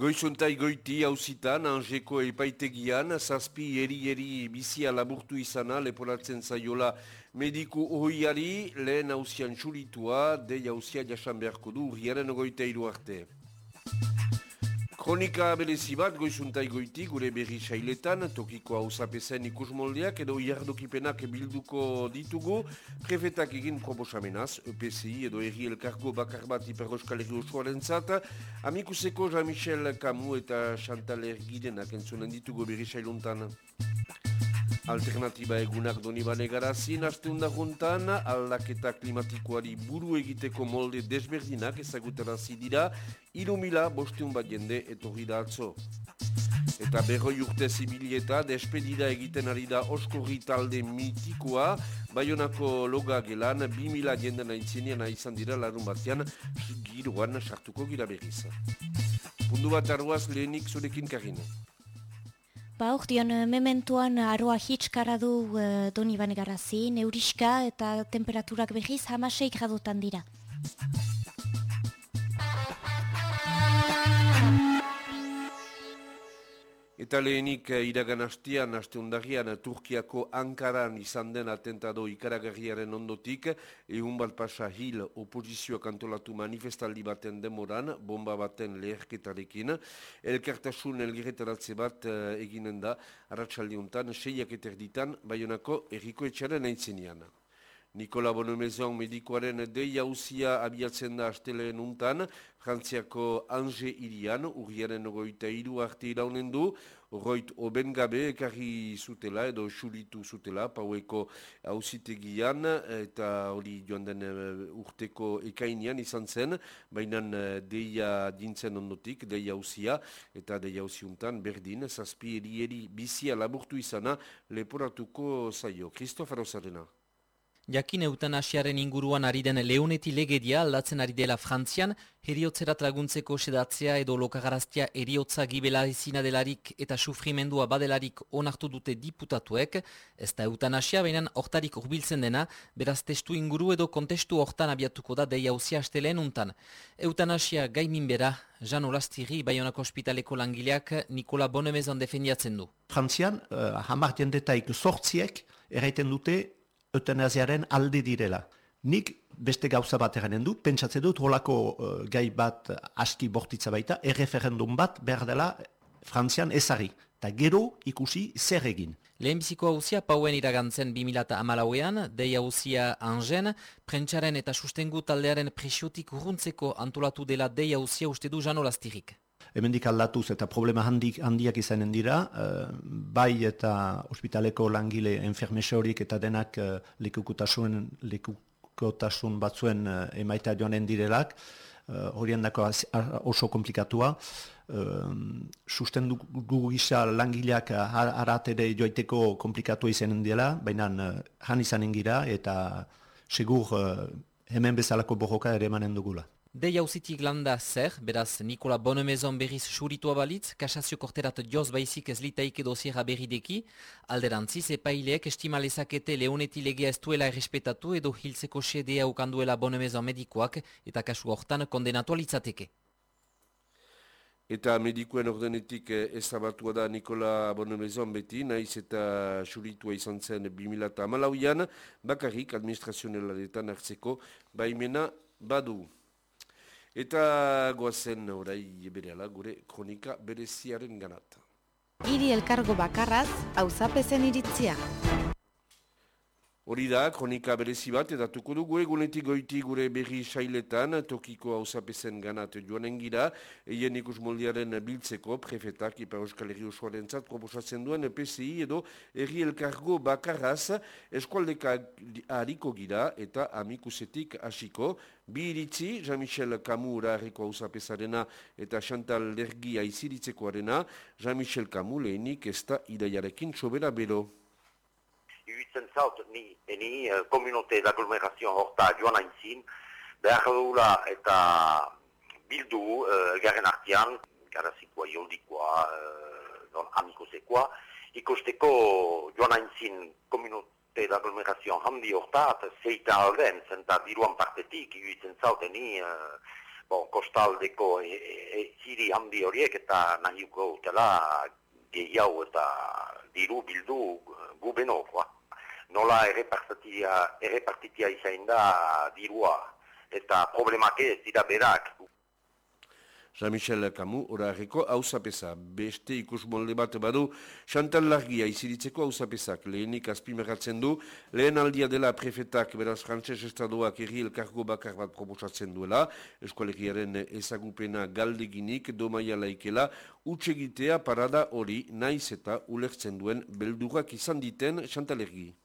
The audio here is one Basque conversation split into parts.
Goizuntai goiti hauzitan, Angeko epaitegian, zazpi eri-eri bizia laburtu izana, leporatzen zaiola mediku ohiari, lehen hauzian txuritua, dei hauzia jasan beharko du, urriaren ogoita iru arte. Kronika berezi bat goizuntai goiti gure berri sailetan, tokiko hau zapezen ikus moldeak edo iardokipenak bilduko ditugu, prefetak egin proposamenaz, EPCI edo erri elkargo bakar bat hiperoskal erri osoaren zat, amikuseko Jean-Michel Camus eta Chantal Ergidenak entzunen ditugu berri sailuntan. Alternatiba egunak doni bane garazin, aste juntan, aldaketa klimatikoari buru egiteko molde desberdinak ezagutera zidira, iru mila bosteun bat jende etorri da atzo. Eta berroi urte zibilieta, despedida egiten ari da oskorri talde mitikoa, Bayonako loga gelan, bi mila jende nahi izan dira larun batean, giroan sartuko gira berriz. Pundu bat arruaz lehenik zurekin karina. Ba, dion, eh, mementuan aroa hitskara du uh, doni bane garazi, neuriska eta temperaturak behiz hamasei gradotan dira. Eta lehenik eh, iragan hastian, haste undarian, Turkiako Ankaran izan den atentado ikaragarriaren ondotik, egun bat pasa hil opozizioak antolatu manifestaldi baten demoran, bomba baten leherketarekin, elkartasun elgiretaratze bat uh, eginen da, arratsalde honetan, seiak eterditan, baionako erriko etxaren aintzenean. Nikola Bonomezon medikoaren dei hausia abiatzen da asteleen untan, Frantziako Ange irian, urriaren ogoita iru arte iraunen du, roit oben gabe ekarri zutela edo xulitu zutela, paueko hausitegian eta hori joan den eh, urteko ekainean izan zen, baina eh, deia dintzen ondotik, deia hausia, eta deia hausiuntan berdin, zazpi eri eri bizia laburtu izana leporatuko zaio. Kristof Arrozarena. Jakin eutanasiaren inguruan ari den leoneti legedia aldatzen ari dela Frantzian, heriotzerat laguntzeko sedatzea edo lokagaraztia eriotza gibela izina delarik eta sufrimendua badelarik onartu dute diputatuek, ez da eutanasia behinan hortarik urbiltzen dena, beraz testu inguru edo kontestu hortan abiatuko da deia usia asteleen untan. Eutanasia gaimin bera, Jan Olastiri, Bayonako Hospitaleko langileak Nikola Bonemezan defendiatzen du. Frantzian, uh, hamar jendetaik sortziek, erraiten dute eutanaziaren alde direla. Nik beste gauza bat eranen du, pentsatzen dut holako uh, gai bat aski bortitza baita, erreferendum bat behar dela Frantzian ezari, eta gero ikusi zer egin. Lehenbiziko hauzia pauen iragantzen 2008an, dei hauzia angen, prentsaren eta sustengu taldearen presiotik urruntzeko antolatu dela dei hauzia uste du janolastirik hemendik aldatuz eta problema handik, handiak izanen dira, uh, bai eta ospitaleko langile enfermesorik eta denak uh, lekukutasun, lekukotasun batzuen uh, emaita joanen direlak, uh, horien dako oso komplikatua, uh, susten dugu gisa langileak aratere joiteko komplikatu izanen dira, baina uh, han izanen gira eta segur uh, hemen bezalako borroka ere emanen dugula. Dei hauzitik landa zer, beraz Nikola Bonemezon berriz suritua balitz, kasazio korterat joz baizik ez litaike dosiera berrideki, alderantziz epaileek estimalezakete leoneti legea ez duela errespetatu edo hiltzeko sedea ukanduela Bonemezon medikoak eta kasu hortan kondenatu alitzateke. Eta medikuen ordenetik ezabatua da Nikola Bonemezon beti, naiz eta suritua izan zen 2008an, bakarrik administrazionelaretan hartzeko baimena badu. Eta goazen orai bereala gure kronika bereziaren ganat. Hiri elkargo bakarraz, hau zapezen iritzia. Hori da, kronika berezi bat, edatuko dugu egunetik goiti gure berri sailetan, tokiko hausapezen ganat joanen gira, eien ikus moldiaren biltzeko, prefetak, Ipa Euskal Herri osoaren zat, proposatzen duen PCI edo erri elkargo bakarraz, eskualdeka hariko gira eta amikusetik hasiko. Bi iritzi, Jean-Michel Camus harriko hausapesarena eta Chantal Lergi aiziritzekoarena, Jean-Michel Camus lehenik ez da idaiarekin sobera bero iruditzen zaut ni, eni, uh, komunote d'agglomerazio horta joan aintzin, behar dugula eta bildu uh, garen artian, garazikoa, joldikoa, uh, don, amikosekoa, ikusteko joan aintzin komunote d'agglomerazio handi horta, zeita alden, zenta diruan partetik, iruditzen zaut eni, uh, bon, kostaldeko e, e, handi horiek eta nahiuko utela gehiago eta diru bildu gubeno, nola errepartitia izain da dirua eta problemake ez dira berak Jean-Michel Camus, horareko hausapesa. Beste ikus molde bat badu, Chantal Largia iziritzeko hausapesak. Lehenik azpimeratzen du, lehen aldia dela prefetak beraz frantses estadoak erri elkargo bakar bat proposatzen duela, eskualegiaren ezagupena galdeginik, domaia laikela, utxegitea parada hori naiz eta ulertzen duen beldurak izan diten Chantal Largia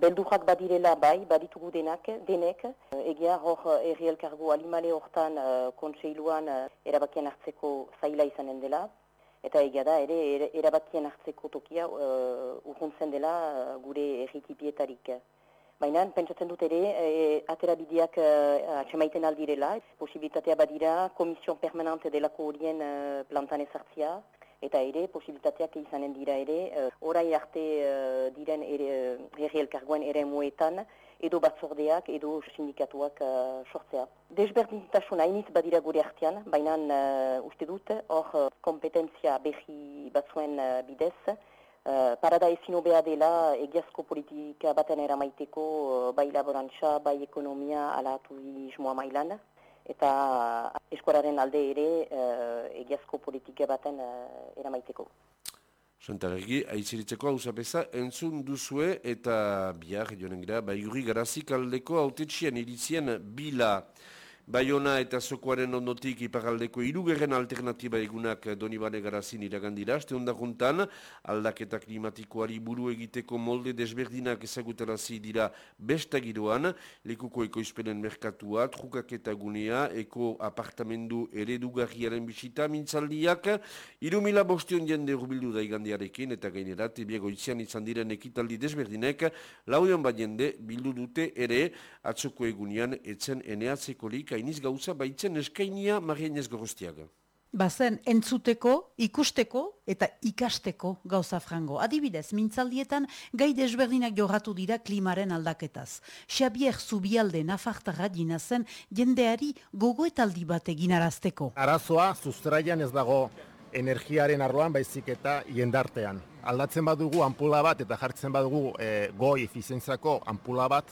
beldurrak badirela bai, baditugu denak, denek. Egia hor erri elkargo alimale hortan uh, kontseiluan uh, erabakien hartzeko zaila izanen dela. Eta egia da, ere, erabakien hartzeko tokia uh, urruntzen dela uh, gure erritipietarik. Baina, pentsatzen dut ere, e, atera bideak uh, atxemaiten aldirela. Posibilitatea badira, komision permanente delako horien uh, plantan ezartzia eta ere posibilitateak izanen dira ere uh, orai arte uh, diren ere herri elkargoen ere muetan edo batzordeak edo sindikatuak uh, sortzea. Desberdintasun hainitz badira gure artean, baina uh, uste dut hor uh, kompetentzia behi batzuen uh, bidez Uh, parada ezin obea dela egiazko politika baten eramaiteko uh, bai laborantza, bai ekonomia ala turismoa mailan eta eskuararen alde ere uh, egiazko politika baten uh, eramaiteko. Santaregi, aiziritzeko hau zapesa, entzun duzue eta bihar, joan gira, bai garazik aldeko autetxien iritzien bila. Baiona eta Zokoaren ondotik iparaldeko irugerren alternatiba egunak Donibane garazin iragandira. Aste juntan, aldaketa klimatikoari buru egiteko molde desberdinak ezagutarazi dira bestagiroan, lekuko ekoizpenen merkatua, trukak eta gunea, eko apartamendu eredugarriaren bisita, mintzaldiak, irumila bostion jende urbildu da igandiarekin, eta gainerat, ebiago itzian izan diren ekitaldi desberdinek, lauion bat jende bildu dute ere, atzoko egunean, etzen eneatzekolik, iniz gauza baitzen eskainia marien ez goroztiaga. Bazen, entzuteko, ikusteko eta ikasteko gauza frango. Adibidez, mintzaldietan gai desberdinak jorratu dira klimaren aldaketaz. Xabier Zubialde nafartara zen jendeari gogoetaldi bat eginarazteko. Arazoa, sustraian ez dago energiaren arloan baizik eta jendartean. Aldatzen badugu ampula bat eta jartzen badugu e, goi efizientzako ampula bat,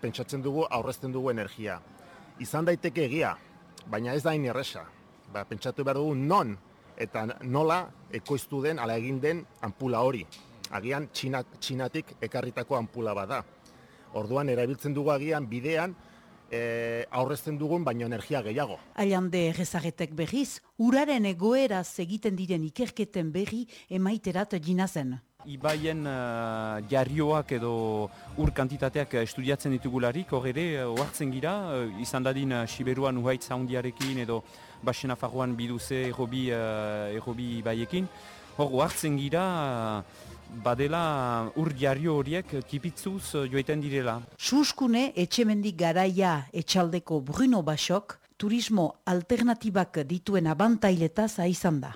pentsatzen dugu aurrezten dugu energia izan daiteke egia, baina ez da erresa. Ba, pentsatu behar dugu non eta nola ekoiztu den, ala egin den ampula hori. Agian txinak, txinatik ekarritako ampula bada. Orduan erabiltzen dugu agian bidean e, aurrezten dugun baino energia gehiago. Ailande errezagetek berriz, uraren egoeraz egiten diren ikerketen berri emaiterat jina zen ibaien uh, jarrioak edo ur kantitateak estudiatzen ditugularik, hor ere, oartzen gira, uh, izan dadin uh, Siberuan uhaitz haundiarekin edo Baxena Faruan biduze errobi, uh, errobi ibaiekin, hor oartzen gira, badela ur jarrio horiek tipitzuz uh, joeten direla. Suskune etxemendik garaia etxaldeko Bruno Basok, turismo alternatibak dituen abantailetaz izan da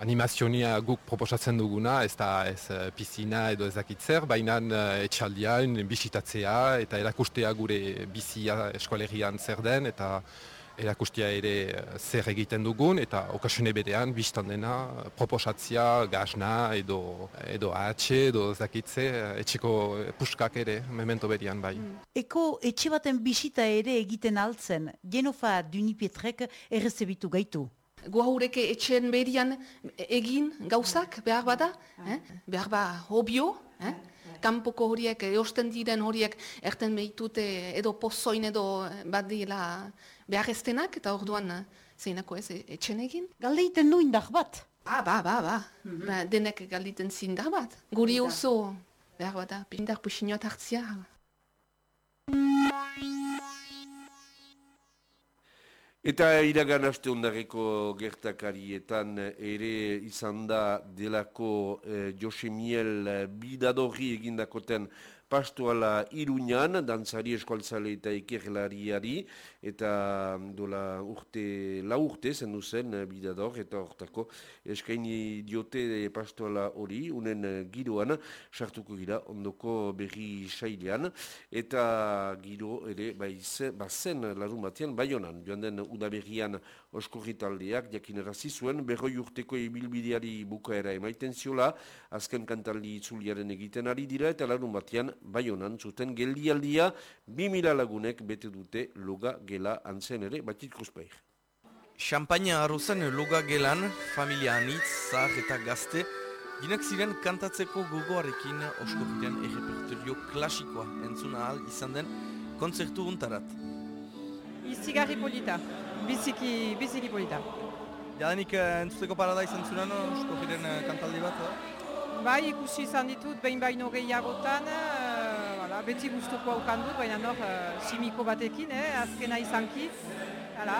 animazionia guk proposatzen duguna, ez da ez uh, pizina edo ezakitzer, baina uh, etxaldian bisitatzea eta erakustea gure bizia eskualerian zer den eta erakustea ere uh, zer egiten dugun eta okasione berean biztan dena proposatzea gazna edo, edo ahatxe edo ezakitze etxeko puskak ere memento berian bai. Mm. Eko etxe baten bisita ere egiten altzen, Genofa Dunipietrek errezebitu gaitu guaureke etxen berian egin gauzak behar bada, eh? behar ba hobio, eh? kanpoko horiek, eosten diren horiek erten behitute edo pozoin edo badila behar estenak, eta orduan zeinako ez etxen egin. Galdeiten du indar bat? Ah, ba, ba, ba, mm -hmm. denek galdeiten zindar bat. Guri oso, behar bada, indar puxinot hartzia. Eta iragan aste ondareko gertakarietan ere izan da delako eh, Jose Miel bidadorri egindakoten pastoala iruñan, dantzari eskualtzale eta ikerlariari, eta dola urte, la urte zen duzen bidador, eta hortako eskaini diote pastoala hori, unen giroan, sartuko gira ondoko berri sailean, eta giro ere bazen larun batean, bai honan, joan den udaberrian oskorritaldeak, jakin zuen, berroi urteko ibilbideari bukaera emaiten ziola, azken kantaldi itzuliaren egiten ari dira, eta larun batean, bai honan, zuten geldialdia, 2000 lagunek bete dute loga gela antzen ere, batik kruzpeir. Champagne arrozen loga gelan, familia anitz, zahar eta gazte, Ginak ziren kantatzeko gogoarekin oskorriren errepertorio klasikoa entzuna ahal izan den konzertu untarat. Izigarri polita, biziki, biziki polita. Jadanik eh, entzuteko parada izan zuen oskorriren eh, kantaldi bat? Eh? Bai, ikusi izan ditut, behin baino gehiagotan, uh, beti guztuko haukan dut, baina nor, uh, simiko batekin, eh, azkena izanki. Hala,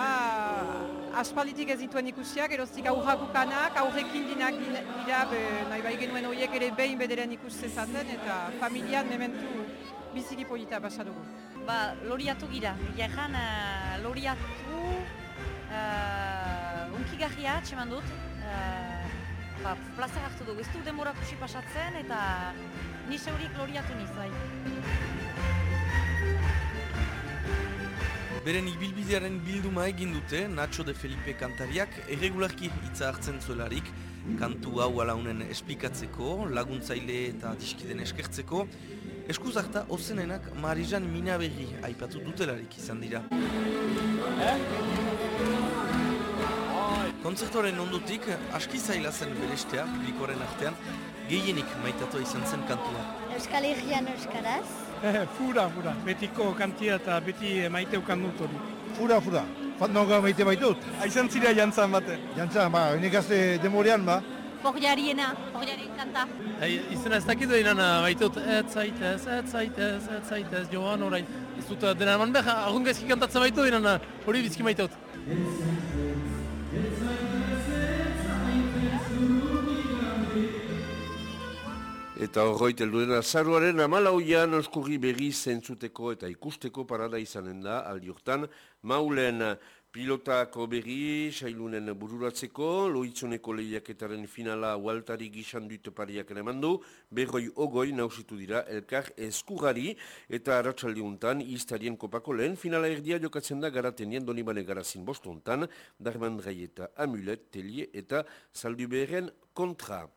aspalditik ez dituen ikusiak, erostik aurrakukanak, aurrekin dinak dira, be, nahi bai genuen horiek ere behin bederen ikuste den, eta familian mementu biziki polita basa dugu. Ba, loriatu gira, jahan uh, loriatu, uh, unkigarria, txeman dut, uh, ba, plazer hartu dugu, ez du denbora kusi pasatzen, eta nise horiek loriatu nizai. Beren ibilbidearen bilduma egin dute, Nacho de Felipe kantariak erregularki hitza hartzen zuelarik, kantu hau alaunen esplikatzeko, laguntzaile eta diskiden eskertzeko, eskuzarta ozenenak Marijan Minaberri aipatu dutelarik izan dira. Konzertoren ondutik, aski zaila zen belestea, publikoren artean, gehienik maitatu izan zen kantua. Euskal Herrian Euskaraz? Eh, fura, fura. Betiko kantia eta beti maite ukan dut hori. Fura, fura. Fat maite baitut. Aizan zira jantzan bate. Jantzan, ba, unik azte demorean, ba. Forjariena, forjarien kanta. Hey, izena ez dakit behinan baitut, ez zaitez, ez zaitez, ez zaitez, joan orain. Ez dut dena eman behar, agun gaizki kantatzen baitu behinan hori bizki maitut. Eta horreit elduen azaruaren amalauian oskurri berri zentzuteko eta ikusteko parada izanen da aldiortan. Maulen pilotako berri, sailunen bururatzeko, loitzoneko lehiaketaren finala ualtari gizan dut pariak emandu, berroi ogoi nausitu dira elkar eskurari eta aratsaldiuntan iztarien kopako lehen finala erdia jokatzen da garatenien donibane garazin bostontan, darman eta amulet, telie eta saldu kontra.